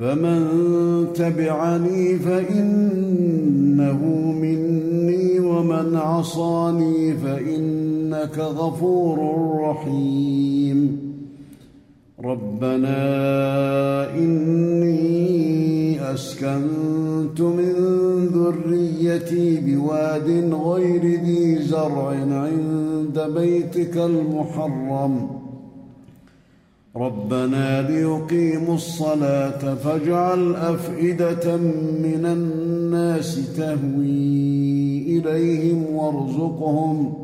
فمن تبعني فإنه مني ومن عصاني فإنك غفور رحيم. ربنا إني أسكنت من ذريتي بواد غير ذي زرع عند بيتك المحرم. ربنا ليقيموا الصلاة فاجعل أفئدة من الناس تهوي إليهم وارزقهم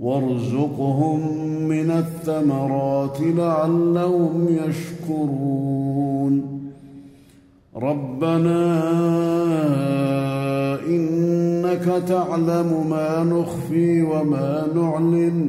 وارزقهم من الثمرات لعلهم يشكرون. ربنا إنك تعلم ما نخفي وما نعلن.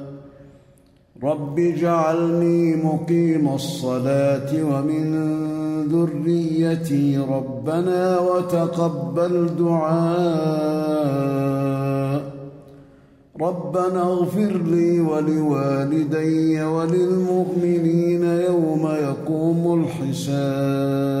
رب اجعلني مقيم الصلاه ومن ذريتي ربنا وتقبل دعاء ربنا اغفر لي ولوالدي وللمؤمنين يوم يقوم الحساب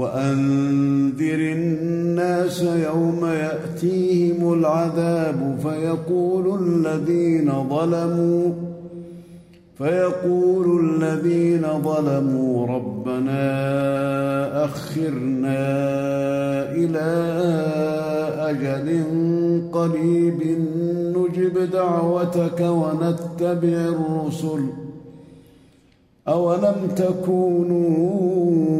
وأنذر الناس يوم يأتيهم العذاب فيقول الذين ظلموا فيقول الذين ظلموا ربنا أخرنا إلى أجل قريب نجب دعوتك ونتبع الرسل. أولم تكونوا